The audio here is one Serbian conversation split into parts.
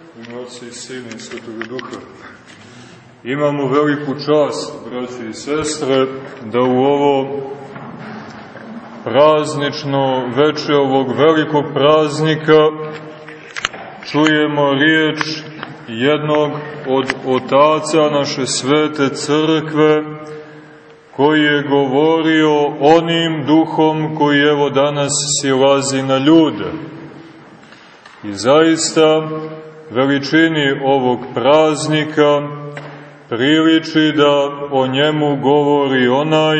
ime Otca i Sina i Svetoga Duha. Imamo veliku čast, braći i sestre, da u ovo praznično veče ovog velikog praznika čujemo riječ jednog od otaca naše svete crkve, koji je govorio onim duhom koji evo danas silazi na ljude. I zaista veličini ovog praznika priliči da o njemu govori onaj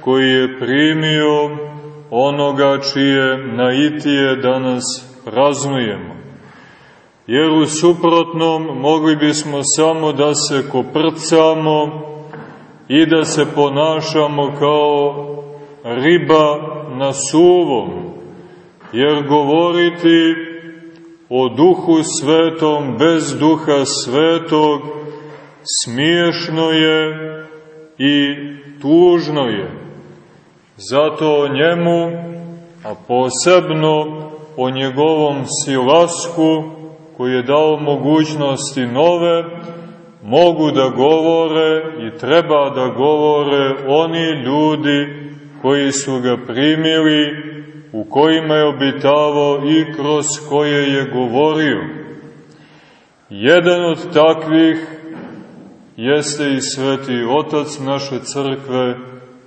koji je primio onoga čije naitije danas praznujemo. Jer u suprotnom mogli bismo samo da se koprcamo i da se ponašamo kao riba na suvom, jer govoriti o duhu svetom bez duha svetog smiješno je i tužno je. Zato o njemu, a posebno o njegovom silasku koji je dao mogućnosti nove, mogu da govore i treba da govore oni ljudi koji su ga primili, u kojima je obitavao i kroz koje je govorio. Jedan od takvih jeste i sveti otac naše crkve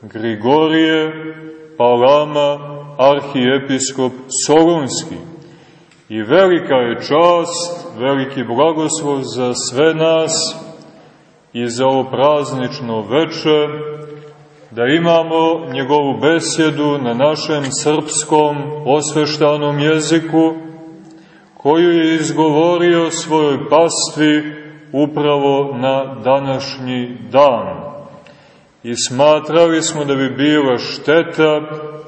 Grigorije Palama, arhijepiskop Solunski. I velika je čast, veliki blagoslov za sve nas i za ovo praznično veče, da imamo njegovu besjedu na našem srpskom osveštanom jeziku, koju je izgovorio svojoj pastvi upravo na današnji dan. I smatrali smo da bi bila šteta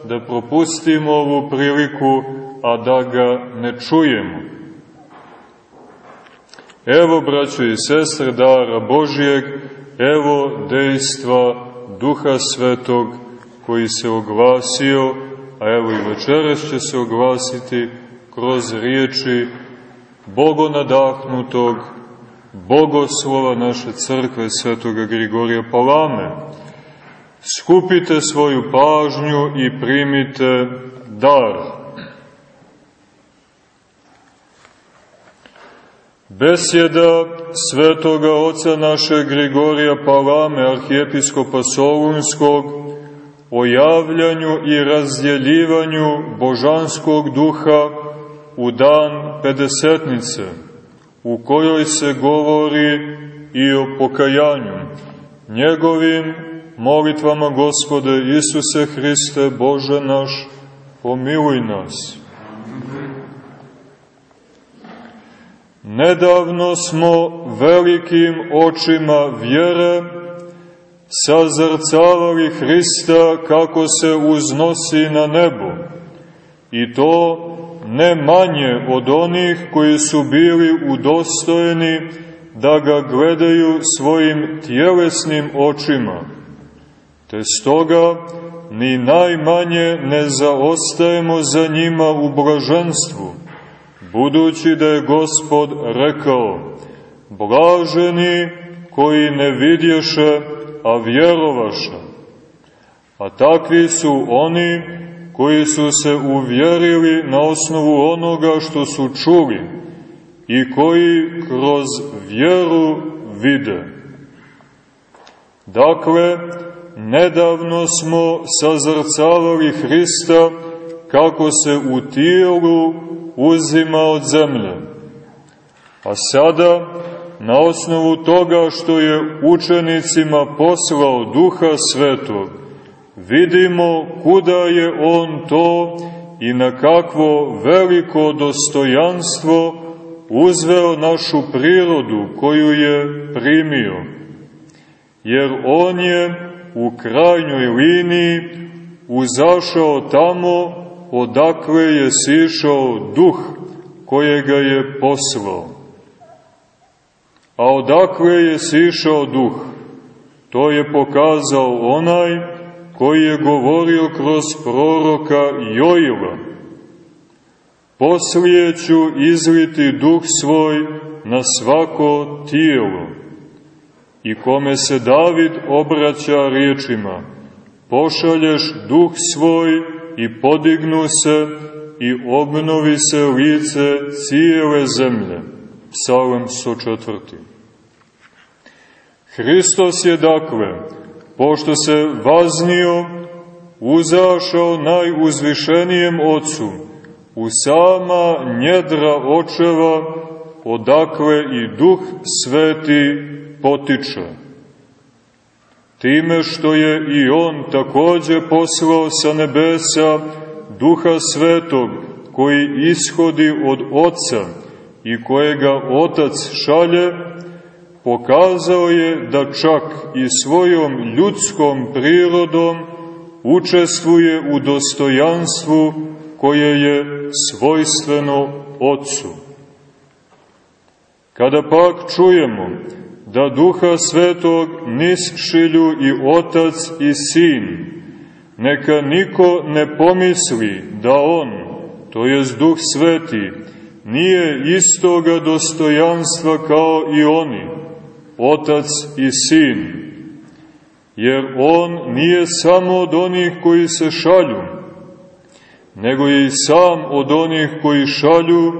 da propustimo ovu priliku, a da ga ne čujemo. Evo, braćo i sestre, dara Božijeg, evo dejstva Duha Svetog koji se oglasio, a evo i večeras će se oglasiti kroz riječi bogonadahnutog bogoslova naše crkve svetoga Grigorija Palame. Skupite svoju pažnju i primite dar. Besjeda svetoga oca naše Grigorija Palame, arhijepiskopa Solunskog, o javljanju i razdjeljivanju božanskog duha u dan Pedesetnice, u kojoj se govori i o pokajanju. Njegovim molitvama Gospode Isuse Hriste, Bože naš, pomiluj nas. Nedavno smo velikim očima vjere sazrcavali Hrista kako se uznosi na nebo, i to ne manje od onih koji su bili udostojeni da ga gledaju svojim tjelesnim očima. Te stoga ni najmanje ne zaostajemo za njima u blaženstvu, budući da je Gospod rekao, blaženi koji ne vidješe, a vjerovaše. A takvi su oni koji su se uvjerili na osnovu onoga što su čuli i koji kroz vjeru vide. Dakle, nedavno smo sazrcavali Hrista kako se u tijelu uzima od zemlje. A sada, na osnovu toga što je učenicima poslao duha svetog, vidimo kuda je on to i na kakvo veliko dostojanstvo uzveo našu prirodu koju je primio. Jer on je u krajnjoj liniji uzašao tamo odakle je sišao duh kojega je poslao. A odakle je sišao duh? To je pokazao onaj koji je govorio kroz proroka Joila. poslije ću izliti duh svoj na svako tijelo. I kome se David obraća riječima, pošalješ duh svoj i podignu se i obnovi se lice cijele zemlje. Psalm 104. Hristos je dakle, pošto se vaznio, uzašao najuzvišenijem Otcu, u sama njedra očeva, odakle i Duh Sveti potiče. Time što je i On takođe poslao sa nebesa Duha Svetog, koji ishodi od Otca i kojega Otac šalje, pokazao je da čak i svojom ljudskom prirodom učestvuje u dostojanstvu koje je svojstveno Otcu. Kada pak čujemo da Duha Svetog šilju i Otac i Sin, neka niko ne pomisli da On, to jest Duh Sveti, nije istoga dostojanstva kao i oni, Otac i Sin, jer On nije samo od onih koji se šalju, nego je i sam od onih koji šalju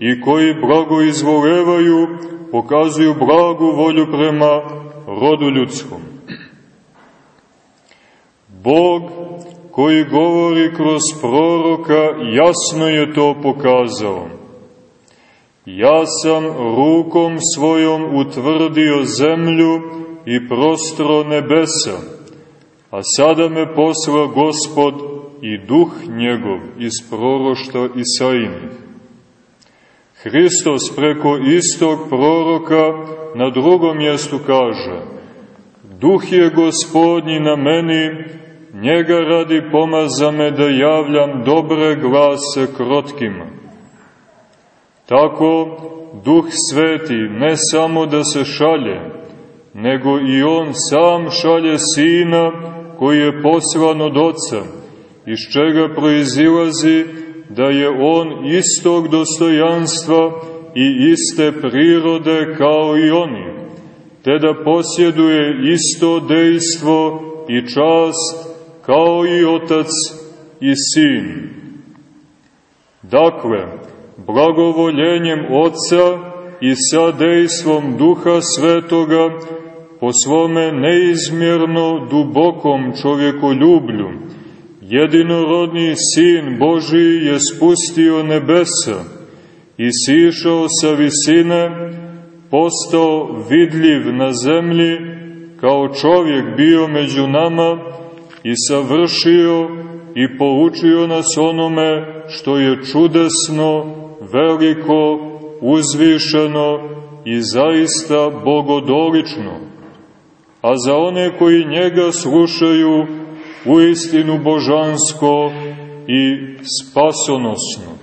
i koji blago izvolevaju, pokazuju blagu volju prema rodu ljudskom. Bog koji govori kroz proroka jasno je to pokazao. Ja sam rukom svojom utvrdio zemlju i prostro nebesa, a sada me posla gospod i duh njegov iz prorošta Isainih. Hristos preko istog proroka na drugom mjestu kaže Duh je gospodnji na meni, njega radi pomaza me da javljam dobre glase krotkima. Tako, Duh Sveti ne samo da se šalje, nego i On sam šalje Sina koji je poslan od Otca, iz čega proizilazi da je On istog dostojanstva i iste prirode kao i oni, te da posjeduje isto dejstvo i čast kao i Otac i Sin. Dakle, blagovoljenjem Otca i sa dejstvom Duha Svetoga po svome neizmjerno dubokom čovjekoljublju, jedinorodni Sin Boži je spustio nebesa i sišao sa visine, postao vidljiv na zemlji, kao čovjek bio među nama i savršio i poučio nas onome što je čudesno, veliko, uzvišeno i zaista bogodolično, a za one koji njega slušaju u istinu božansko i spasonosno.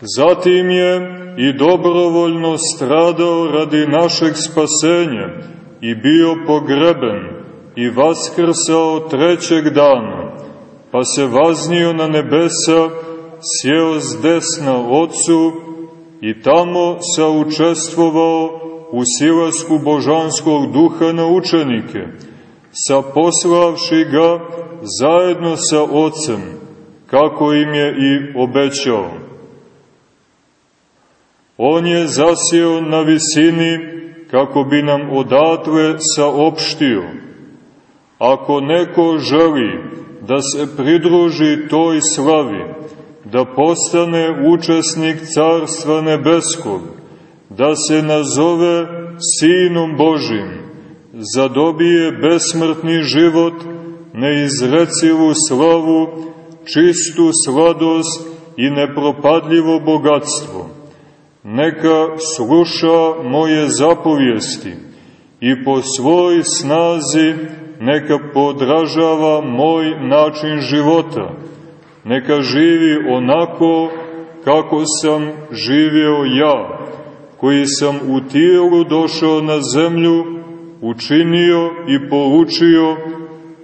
Zatim je i dobrovoljno stradao radi našeg spasenja i bio pogreben i vaskrsao trećeg dana, pa se vaznio na nebesa, sjeo s desna Otcu i tamo saučestvovao u silasku božanskog duha na učenike, saposlavši ga zajedno sa Otcem, kako im je i obećao. On je zasio na visini kako bi nam odatle saopštio. Ako neko želi da se pridruži toj slavi, da postane učesnik Carstva Nebeskog, da se nazove Sinom Božim, zadobije besmrtni život, neizrecivu slavu, čistu sladost i nepropadljivo bogatstvo. Neka sluša moje zapovijesti i po svoj snazi neka podražava moj način života, neka živi onako kako sam živio ja, koji sam u tijelu došao na zemlju, učinio i poučio,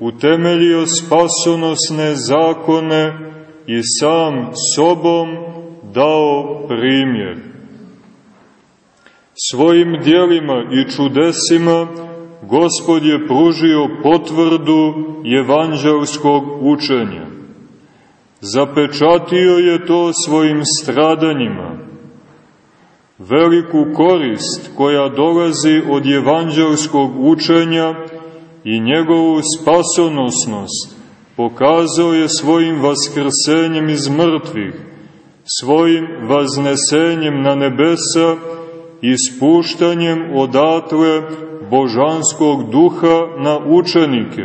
utemeljio spasonosne zakone i sam sobom dao primjer. Svojim dijelima i čudesima Gospod je pružio potvrdu evanđelskog učenja. Zapečatio je to svojim stradanjima. Veliku korist koja dolazi od evanđelskog učenja i njegovu spasonosnost pokazao je svojim vaskrsenjem iz mrtvih, svojim vaznesenjem na nebesa i spuštanjem odatle božanskog duha na učenike,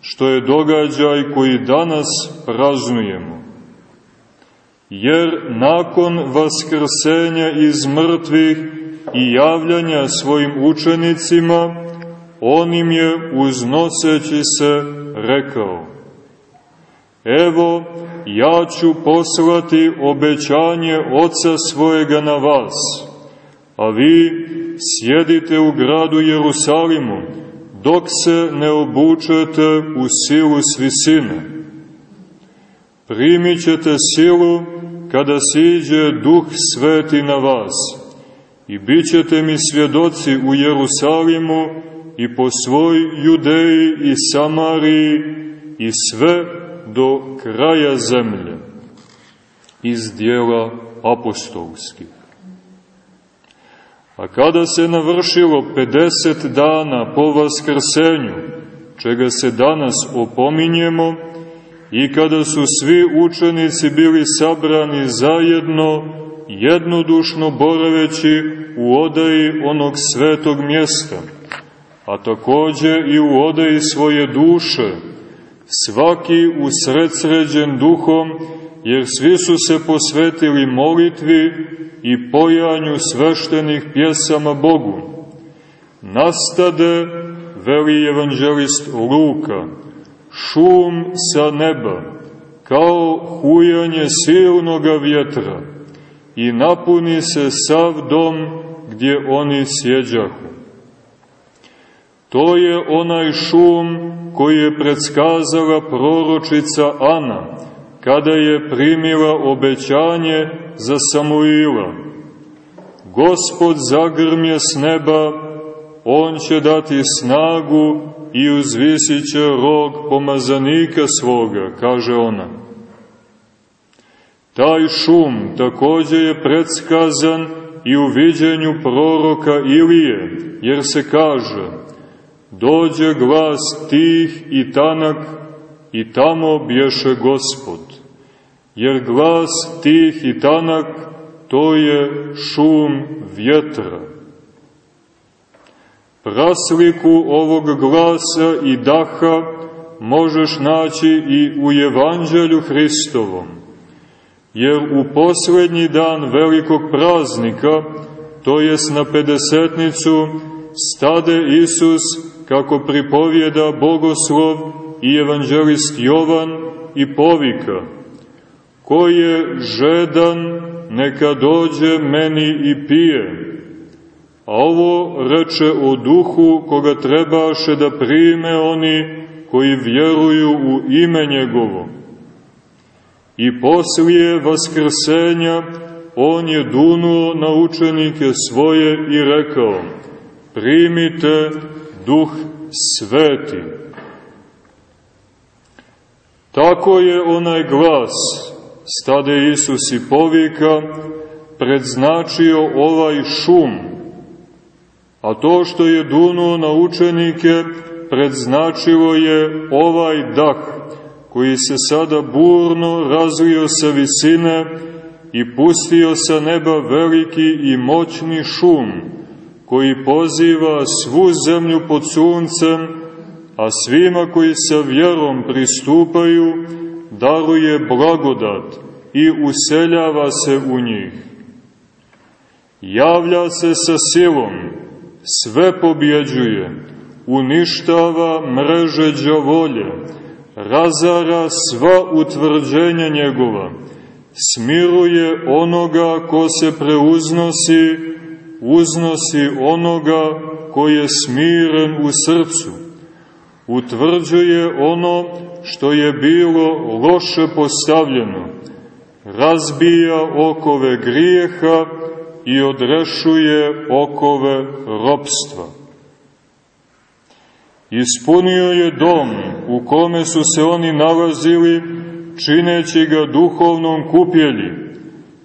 što je događaj koji danas praznujemo. Jer nakon vaskrsenja iz mrtvih i javljanja svojim učenicima, on im je uznoseći se rekao Evo, ja ću poslati obećanje Oca svojega na vas, a vi sjedite u gradu Jerusalimu, dok se ne obučete u silu svisine. Primit ćete silu kada siđe Duh Sveti na vas i bit ćete mi svjedoci u Jerusalimu i po svoj Judeji i Samariji i sve do kraja zemlje iz dijela apostolskih. A kada se navršilo 50 dana po vaskrsenju, čega se danas opominjemo, i kada su svi učenici bili sabrani zajedno, jednodušno boraveći u odaji onog svetog mjesta, a takođe i u odaji svoje duše, svaki usredsređen duhom, jer svi su se posvetili molitvi i pojanju sveštenih pjesama Bogu. Nastade, veli evanđelist Luka, šum sa neba, kao hujanje silnoga vjetra, i napuni se sav dom gdje oni sjeđahu. To je onaj šum koji je predskazala proročica Ana, kada je primila obećanje za Samuila. Gospod zagrmje s neba, on će dati snagu i uzvisit će rog pomazanika svoga, kaže ona. Taj šum takođe je predskazan i u viđenju proroka Ilije, jer se kaže, dođe glas tih i tanak i tamo bješe gospod. Jer glas tih i tanak to je šum vjetra. Prasliku ovog glasa i daha možeš naći i u Evanđelju Hristovom, jer u poslednji dan velikog praznika, to jest na pedesetnicu, stade Isus, kako pripovjeda bogoslov i evanđelist Jovan i povika, ko je žedan, neka dođe meni i pije, a ovo reče o duhu koga trebaše da prime oni koji vjeruju u ime njegovo. I poslije vaskrsenja on je dunuo na učenike svoje i rekao, primite duh sveti. Tako je onaj glas, stade Isus i povika, predznačio ovaj šum, a to što je dunuo na učenike predznačilo je ovaj dah, koji se sada burno razlio sa visine i pustio sa neba veliki i moćni šum, koji poziva svu zemlju pod suncem, a svima koji sa vjerom pristupaju, daruje blagodat i useljava se u njih. Javlja se sa silom, sve pobjeđuje, uništava mreže džavolje, razara sva utvrđenja njegova, smiruje onoga ko se preuznosi, uznosi onoga ko je smiren u srcu, utvrđuje ono što je bilo loše postavljeno, razbija okove grijeha i odrešuje okove ropstva. Ispunio je dom u kome su se oni nalazili, čineći ga duhovnom kupjelji,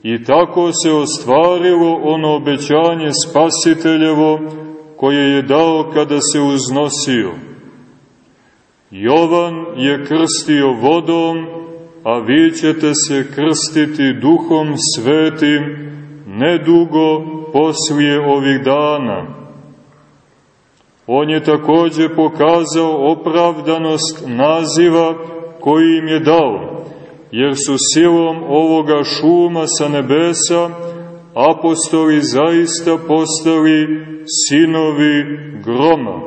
i tako se ostvarilo ono obećanje spasiteljevo koje je dao kada se uznosio. Jovan je krstio vodom, a vi ćete se krstiti duhom svetim nedugo poslije ovih dana. On je takođe pokazao opravdanost naziva koji im je dao, jer su silom ovoga šuma sa nebesa apostoli zaista postali sinovi groma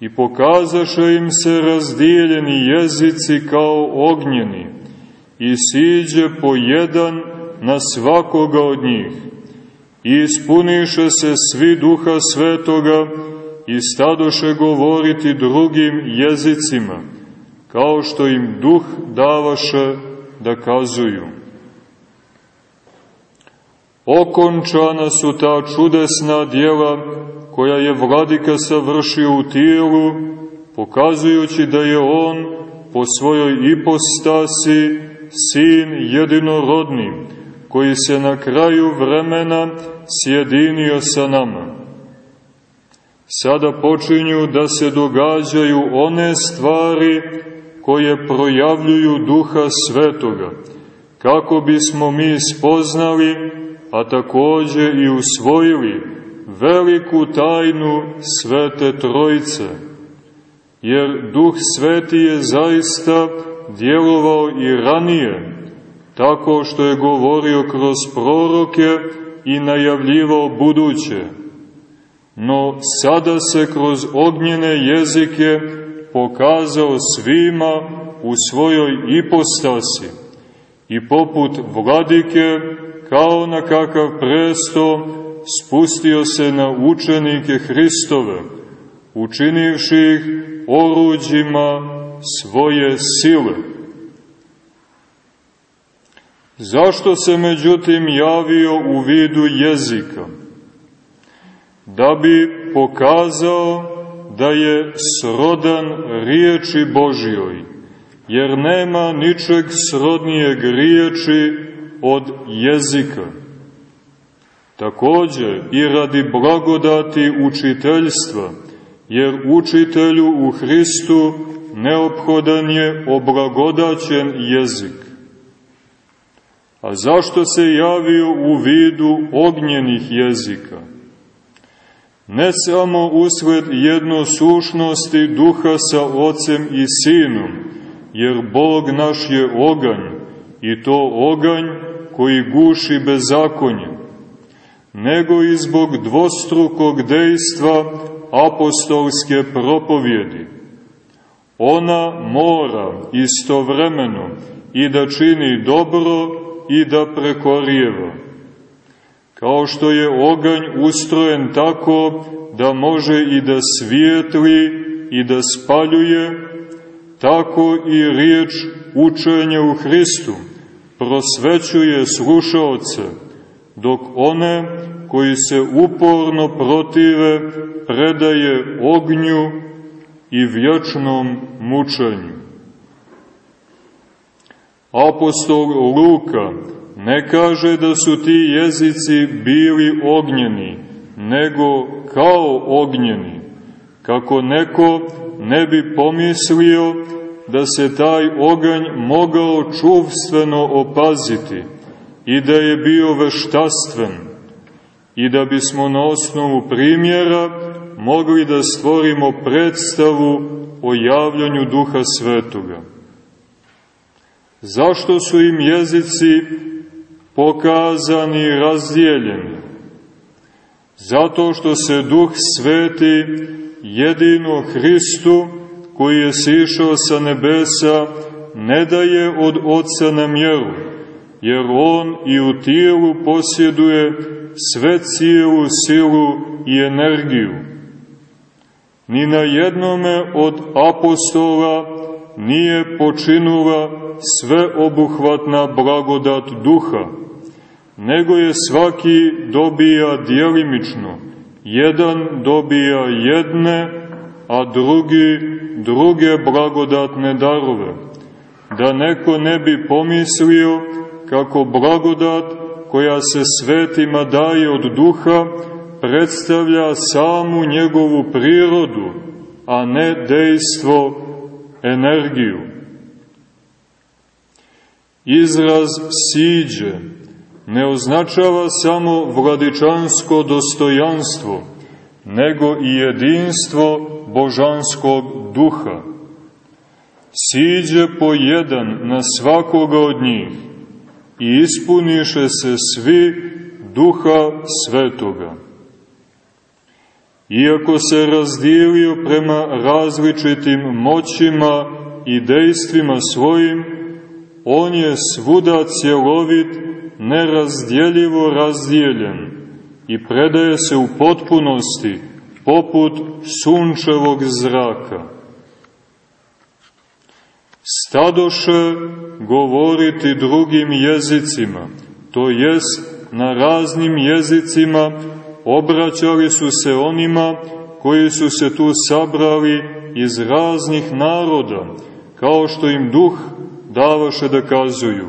i pokazaše im se razdijeljeni jezici kao ognjeni i siđe po jedan na svakoga od njih i ispuniše se svi duha svetoga i stadoše govoriti drugim jezicima, kao što im duh davaše da kazuju. Okončana su ta čudesna dijela koja je vladika savršio u tijelu, pokazujući da je on po svojoj ipostasi sin jedinorodni, koji se na kraju vremena sjedinio sa nama. Sada počinju da se događaju one stvari koje projavljuju duha svetoga, kako bismo mi spoznali, a takođe i usvojili veliku tajnu Svete Trojice, jer Duh Sveti je zaista djelovao i ranije, tako što je govorio kroz proroke i najavljivao buduće. No sada se kroz ognjene jezike pokazao svima u svojoj ipostasi i poput vladike kao na kakav presto spustio se na učenike Hristove, učinivši ih oruđima svoje sile. Zašto se međutim javio u vidu jezika? Da bi pokazao da je srodan riječi Božjoj, jer nema ničeg srodnijeg riječi od jezika. Takođe i radi blagodati učiteljstva, jer učitelju u Hristu neophodan je oblagodaćen jezik. A zašto se javio u vidu ognjenih jezika? Ne samo usled jednosušnosti duha sa ocem i sinom, jer Bog naš je oganj, i to oganj koji guši bezakonje, nego i zbog dvostrukog dejstva apostolske propovjedi. Ona mora istovremeno i da čini dobro i da prekorijeva. Kao što je oganj ustrojen tako da može i da svijetli i da spaljuje, tako i riječ učenja u Hristu prosvećuje slušalce, dok one koji se uporno protive predaje ognju i vječnom mučenju. Apostol Luka ne kaže da su ti jezici bili ognjeni, nego kao ognjeni, kako neko ne bi pomislio da se taj oganj mogao čuvstveno opaziti, i da je bio veštastven i da bismo na osnovu primjera mogli da stvorimo predstavu o javljanju Duha Svetoga. Zašto su im jezici pokazani i razdijeljeni? Zato što se Duh Sveti jedino Hristu, koji je sišao sa nebesa, ne daje od Otca na mjeru, jer on i u tijelu posjeduje sve cijelu silu i energiju. Ni na jednome od apostola nije počinula sveobuhvatna blagodat duha, nego je svaki dobija dijelimično, jedan dobija jedne, a drugi druge blagodatne darove, da neko ne bi pomislio kako blagodat koja se svetima daje od duha predstavlja samu njegovu prirodu, a ne dejstvo, energiju. Izraz siđe ne označava samo vladičansko dostojanstvo, nego i jedinstvo božanskog duha. Siđe po jedan na svakoga od njih i ispuniše se svi duha svetoga. Iako se razdijelio prema različitim moćima i dejstvima svojim, on je svuda cjelovit, nerazdjeljivo razdijeljen i predaje se u potpunosti, poput sunčevog zraka. Stadoše govoriti drugim jezicima, to jest na raznim jezicima obraćali su se onima koji su se tu sabrali iz raznih naroda, kao što im duh davaše da kazuju.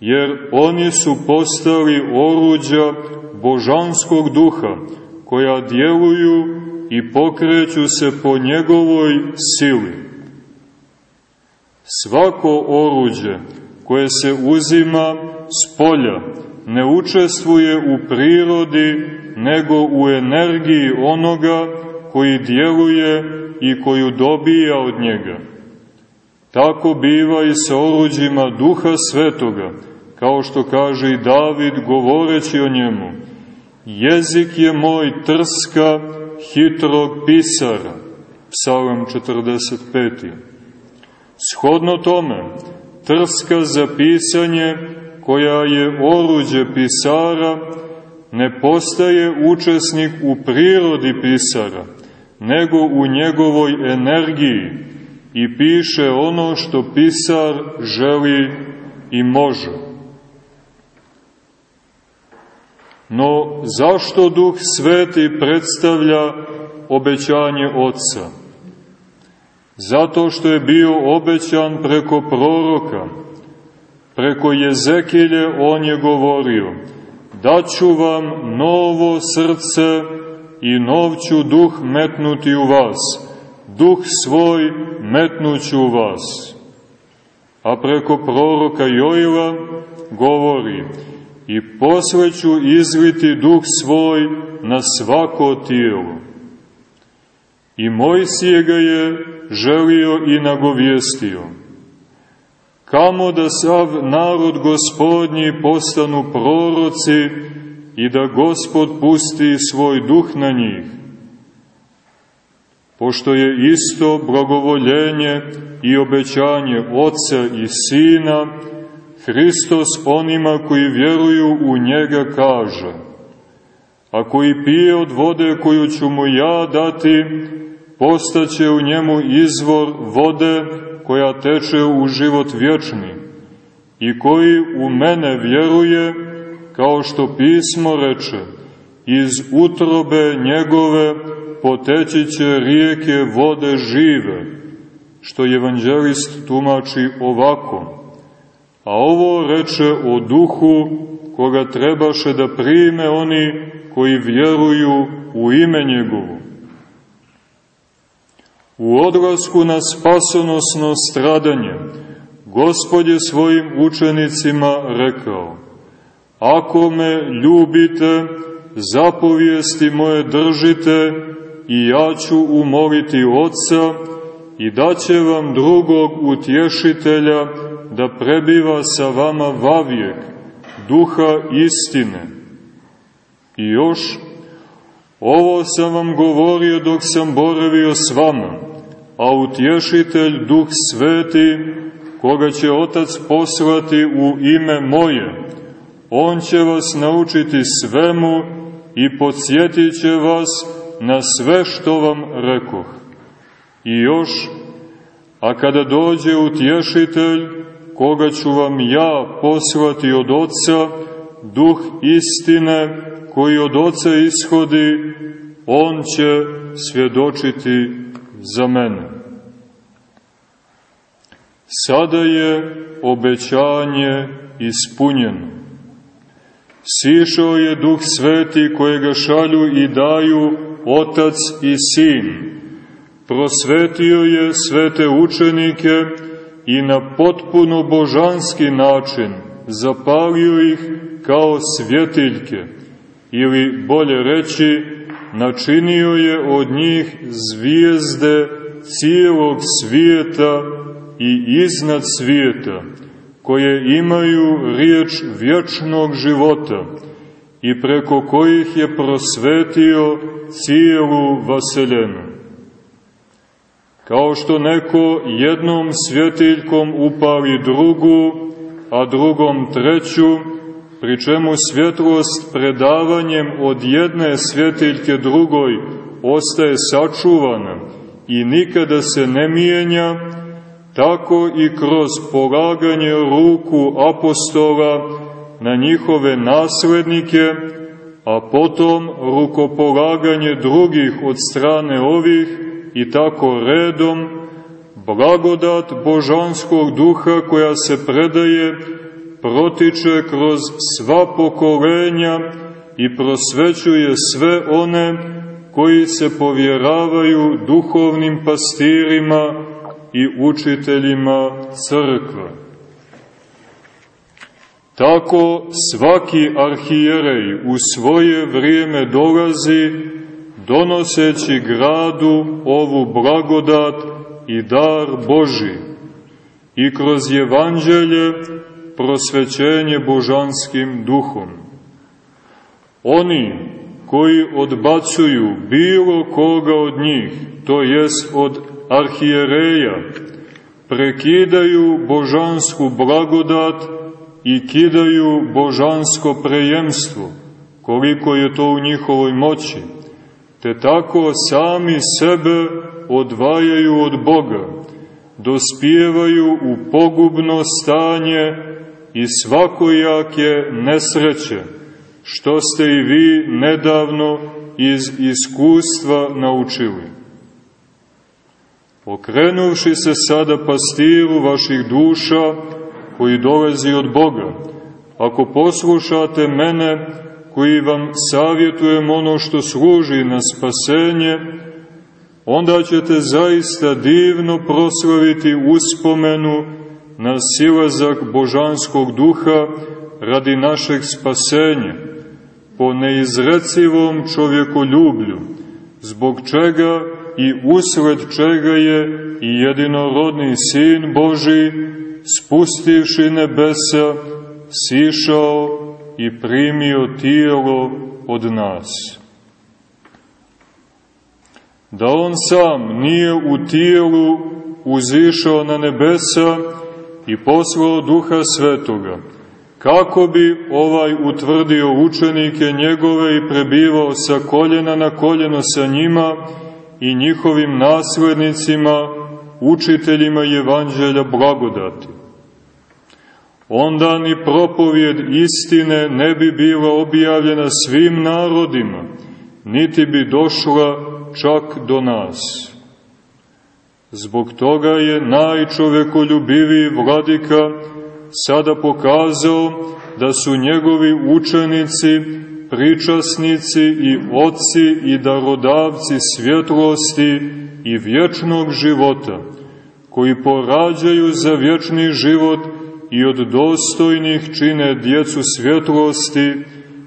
Jer oni su postali oruđa božanskog duha, koja djeluju i pokreću se po njegovoj sili. Svako oruđe koje se uzima s polja ne učestvuje u prirodi, nego u energiji onoga koji djeluje i koju dobija od njega. Tako biva i sa oruđima Duha Svetoga, kao što kaže i David govoreći o njemu. Jezik je moj trska hitrog pisara. Psalam 45. Shodno tome, trska za pisanje koja je oruđe pisara, ne postaje učesnik u prirodi pisara, nego u njegovoj energiji i piše ono što pisar želi i može. No, zašto Duh Sveti predstavlja obećanje Otca? Zato što je bio obećan preko proroka, preko Jezekilje on je govorio, daću vam novo srce i novću duh metnuti u vas, duh svoj metnuću u vas. A preko proroka Jojila govori, i posle ću izliti duh svoj na svako tijelo. I Mojsije ga je želio i nagovijestio kamo da sav narod gospodnji postanu proroci i da gospod pusti svoj duh na njih. Pošto je isto blagovoljenje i obećanje Oca i Sina, Hristos onima koji vjeruju u njega kaže, a koji pije od vode koju ću mu ja dati, postaće u njemu izvor vode koja teče u život vječni i koji u mene vjeruje, kao što pismo reče, iz utrobe njegove poteći će rijeke vode žive, što evanđelist tumači ovako. A ovo reče o duhu koga trebaše da prime oni koji vjeruju u ime njegovu U odlasku na spasonosno stradanje, Gospod je svojim učenicima rekao, Ako me ljubite, zapovijesti moje držite i ja ću umoliti Otca i daće vam drugog utješitelja da prebiva sa vama vavijek, duha istine. I još, ovo sam vam govorio dok sam boravio s vama, a utješitelj Duh Sveti, koga će Otac poslati u ime moje, on će vas naučiti svemu i podsjetit će vas na sve što vam rekoh. I još, A kada dođe utješitelj, koga ću vam ja poslati od Otca, duh istine koji od Oca ishodi, on će svjedočiti za mene. Sada je obećanje ispunjeno. Sišao je duh sveti kojega šalju i daju otac i sin. Prosvetio je svete učenike i na potpuno božanski način zapalio ih kao svjetiljke, ili bolje reći, načinio je od njih zvijezde cijelog svijeta i iznad svijeta, koje imaju riječ vječnog života i preko kojih je prosvetio cijelu vaseljenu. Kao što neko jednom svjetiljkom upali drugu, a drugom treću, pri čemu svjetlost predavanjem od jedne svjetiljke drugoj ostaje sačuvana i nikada se ne mijenja, tako i kroz polaganje ruku apostola na njihove naslednike, a potom rukopolaganje drugih od strane ovih i tako redom, blagodat božanskog duha koja se predaje protiče kroz sva pokolenja i prosvećuje sve one koji se povjeravaju duhovnim pastirima i učiteljima crkve. Tako svaki arhijerej u svoje vrijeme dolazi donoseći gradu ovu blagodat i dar Boži i kroz evanđelje prosvećenje božanskim duhom. Oni koji odbacuju bilo koga od njih, to jest od arhijereja, prekidaju božansku blagodat i kidaju božansko prejemstvo, koliko je to u njihovoj moći, te tako sami sebe odvajaju od Boga, dospijevaju u pogubno stanje i svakojake nesreće, što ste i vi nedavno iz iskustva naučili. Okrenuvši se sada pastiru vaših duša, koji dolazi od Boga, ako poslušate mene, koji vam savjetujem ono što služi na spasenje, onda ćete zaista divno proslaviti uspomenu na silazak božanskog duha radi našeg spasenja, po neizrecivom čovjekoljublju, zbog čega i usled čega je i jedinorodni Sin Boži, spustivši nebesa, sišao i primio tijelo od nas. Da on sam nije u tijelu uzišao na nebesa i poslao duha svetoga, kako bi ovaj utvrdio učenike njegove i prebivao sa koljena na koljeno sa njima i njihovim naslednicima, učiteljima evanđelja blagodati. Onda ni propovjed istine ne bi bila objavljena svim narodima, niti bi došla čak do nas. Zbog toga je najčovekoljubiviji vladika sada pokazao da su njegovi učenici, pričasnici i oci i darodavci svjetlosti i vječnog života, koji porađaju za vječni život i od dostojnih čine djecu svjetlosti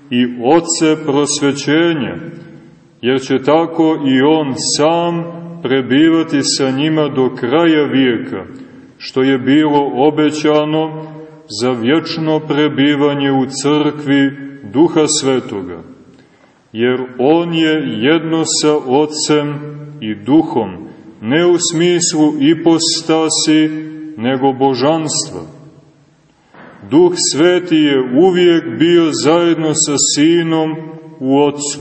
i oce prosvećenja, jer će tako i on sam prebivati sa njima do kraja vijeka, što je bilo obećano za vječno prebivanje u crkvi Duha Svetoga, jer On je jedno sa Otcem i Duhom, ne u smislu ipostasi, nego božanstva. Duh Sveti je uvijek bio zajedno sa Sinom u Otcu,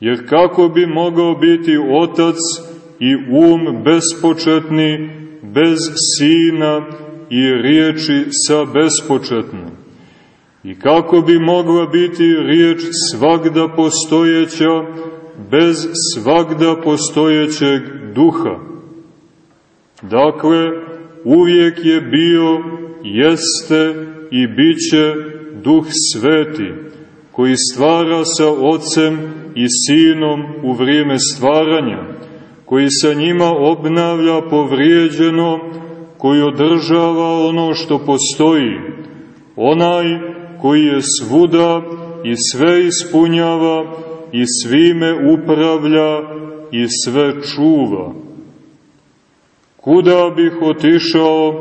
jer kako bi mogao biti Otac i um bespočetni bez sina i riječi sa bespočetne. I kako bi mogla biti riječ svagda postojeća bez svagda postojećeg duha? Dakle, uvijek je bio, jeste i biće duh sveti, koji stvara sa ocem i sinom u vrijeme stvaranja, koji sa njima obnavlja povrijeđeno, koji održava ono što postoji, onaj koji je svuda i sve ispunjava i svime upravlja i sve čuva. Kuda bih otišao,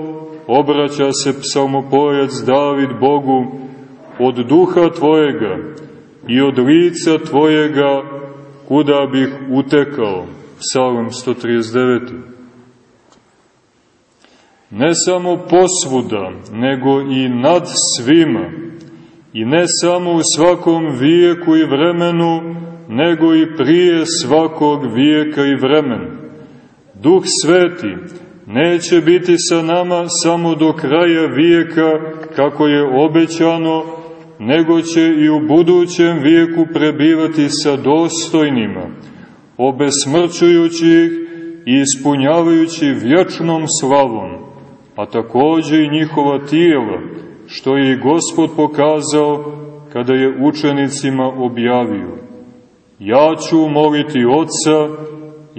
obraća se psalmopojac David Bogu, od duha Tvojega i od lica Tvojega, kuda bih utekao. Psalm 139. Ne samo posvuda, nego i nad svima, i ne samo u svakom vijeku i vremenu, nego i prije svakog vijeka i vremena. Duh Sveti neće biti sa nama samo do kraja vijeka, kako je obećano, nego će i u budućem vijeku prebivati sa dostojnima, obesmrćujući ih i ispunjavajući vječnom slavom, a takođe i njihova tijela, što je i Gospod pokazao kada je učenicima objavio. Ja ću moliti Otca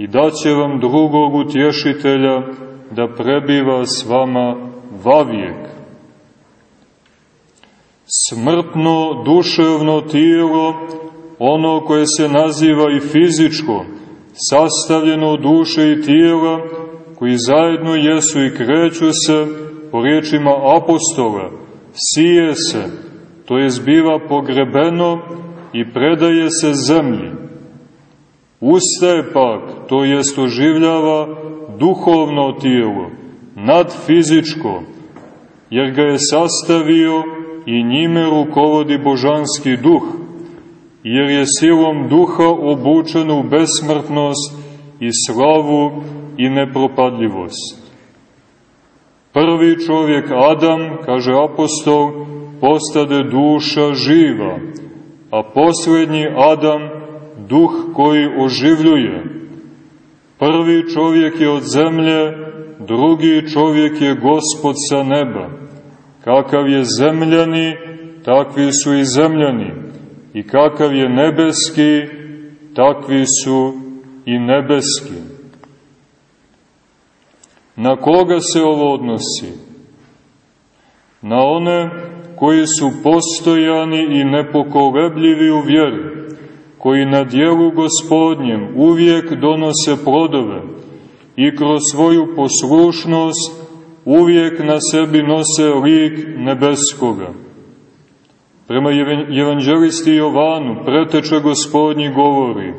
i daće vam drugog utješitelja da prebiva s vama vavijek. Smrtno duševno tijelo, ono koje se naziva i fizičko, sastavljeno duše i tijela, koji zajedno jesu i kreću se, po riječima apostola, sije se, to je zbiva pogrebeno i predaje se zemlji. Ustaje pak, to jest oživljava duhovno tijelo, nadfizičko, jer ga je sastavio i njime rukovodi božanski duh, jer je silom duha obučen u besmrtnost i slavu i nepropadljivost. Prvi čovjek Adam, kaže apostol, postade duša živa, a posljednji Adam duh koji oživljuje. Prvi čovjek je od zemlje, drugi čovjek je gospod sa neba. Kakav je zemljani, takvi su i zemljani. I kakav je nebeski, takvi su i nebeski. Na koga se ovo odnosi? Na one koji su postojani i nepokolebljivi u vjeri, koji na dijelu gospodnjem uvijek donose plodove i kroz svoju poslušnost uvijek na sebi nose lik nebeskoga. Prema evanđelisti Jovanu preteče gospodnji govori,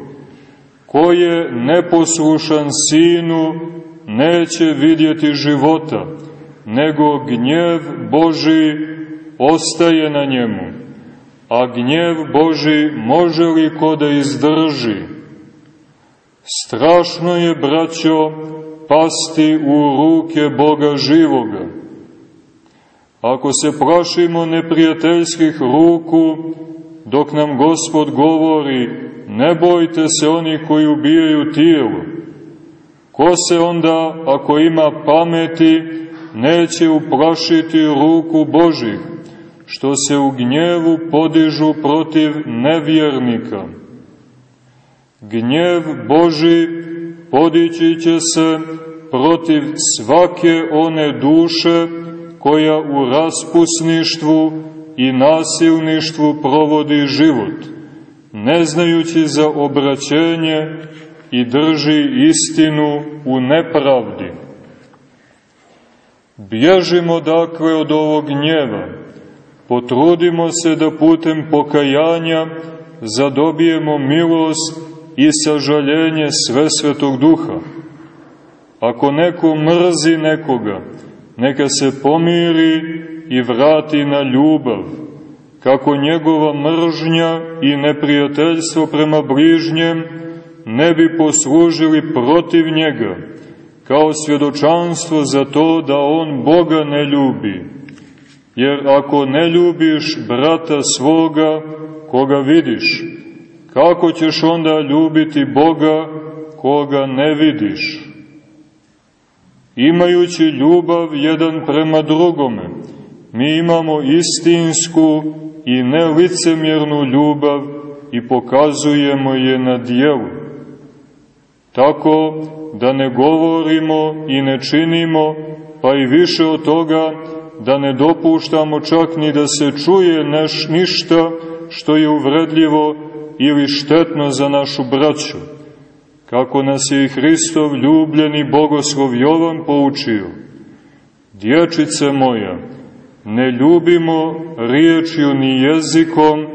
ko je neposlušan sinu neće vidjeti života, nego gnjev Boži ostaje na njemu. A gnjev Boži može li ko da izdrži? Strašno je, braćo, pasti u ruke Boga živoga. Ako se plašimo neprijateljskih ruku, dok nam Gospod govori, ne bojte se oni koji ubijaju tijelo, Ko se onda, ako ima pameti, neće uplašiti ruku Božih, što se u gnjevu podižu protiv nevjernika? Gnjev Boži podići će se protiv svake one duše koja u raspusništvu i nasilništvu provodi život, ne znajući za obraćenje i drži istinu u nepravdi. Bježimo dakle od ovog gnjeva, potrudimo se da putem pokajanja zadobijemo milost i sažaljenje sve svetog duha. Ako neko mrzi nekoga, neka se pomiri i vrati na ljubav, kako njegova mržnja i neprijateljstvo prema bližnjem ne bi poslužili protiv njega kao svjedočanstvo za to da on Boga ne ljubi. Jer ako ne ljubiš brata svoga, koga vidiš, kako ćeš onda ljubiti Boga koga ne vidiš? Imajući ljubav jedan prema drugome, mi imamo istinsku i nelicemjernu ljubav i pokazujemo je na dijelu. Tako da ne govorimo i ne činimo, pa i više od toga da ne dopuštamo čak ni da se čuje neš ništa što je uvredljivo ili štetno za našu braću, kako nas je i Hristov ljubljeni bogoslov Jovan poučio. Dječice moja, ne ljubimo riječju ni jezikom,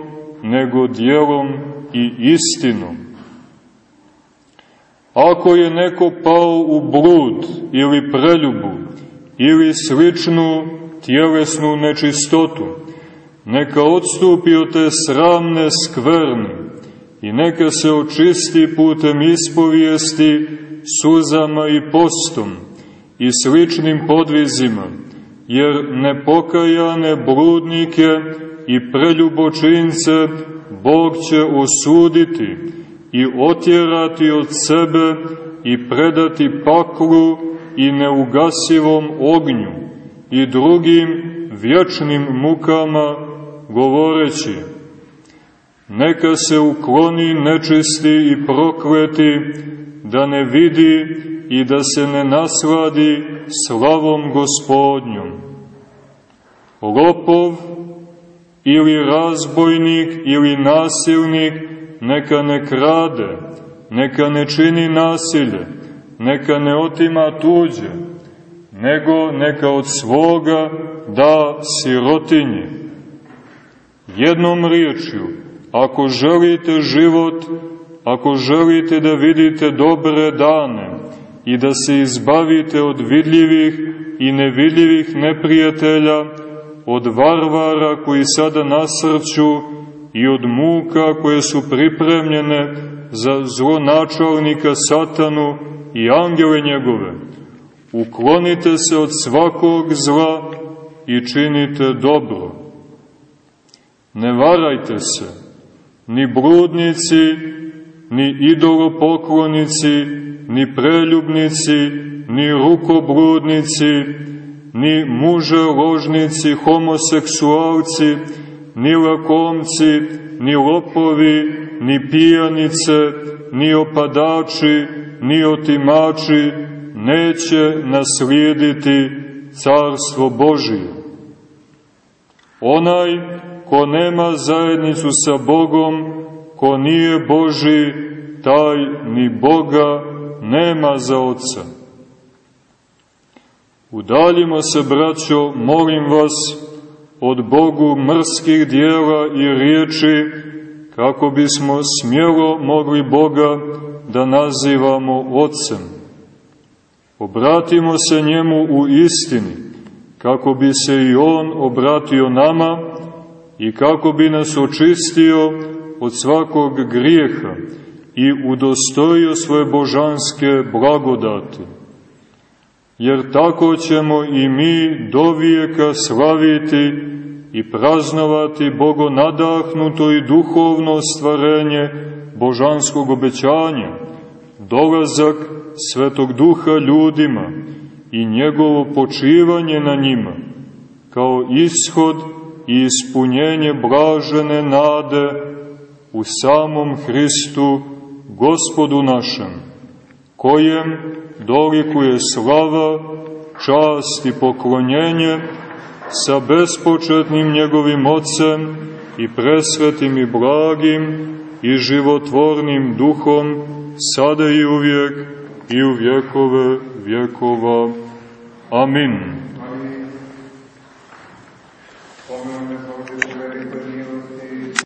nego dijelom i istinom. Ako je neko pao u blud ili preljubu ili sličnu tjelesnu nečistotu, neka odstupi od te sramne skvrne i neka se očisti putem ispovijesti, suzama i postom i sličnim podvizima, jer nepokajane bludnike i preljubočince Bog će osuditi i otjerati od sebe i predati paklu i neugasivom ognju i drugim vječnim mukama govoreći neka se ukloni nečisti i prokleti da ne vidi i da se ne nasladi slavom gospodnjom. Lopov ili razbojnik ili nasilnik neka ne krade, neka ne čini nasilje, neka ne otima tuđe, nego neka od svoga da sirotinje. Jednom riječju, ako želite život, ako želite da vidite dobre dane i da se izbavite od vidljivih i nevidljivih neprijatelja, od varvara koji sada nasrću i od muka koje su pripremljene za zlonačalnika satanu i angele njegove. Uklonite se od svakog zla i činite dobro. Ne varajte se, ni bludnici, ni idolopoklonici, ni preljubnici, ni rukobludnici, ni muže ložnici, homoseksualci, ni lakomci, ni lopovi, ni pijanice, ni opadači, ni otimači neće naslijediti carstvo Božije. Onaj ko nema zajednicu sa Bogom, ko nije Boži, taj ni Boga nema za oca. Udaljimo se, braćo, molim vas, od Bogu mrskih dijela i riječi, kako bismo smjelo mogli Boga da nazivamo Otcem. Obratimo se njemu u istini, kako bi se i On obratio nama i kako bi nas očistio od svakog grijeha i udostojio svoje božanske blagodate. Jer tako ćemo i mi do vijeka slaviti i praznovati Bogo nadahnuto i duhovno stvarenje božanskog obećanja, dolazak Svetog Duha ljudima i njegovo počivanje na njima, kao ishod i ispunjenje blažene nade u samom Hristu, Gospodu našem, kojem dolikuje slava, čast i poklonjenje sa bespočetnim njegovim ocem i presvetim i blagim i životvornim duhom, sada i uvijek i u vjekove vjekova. Amin.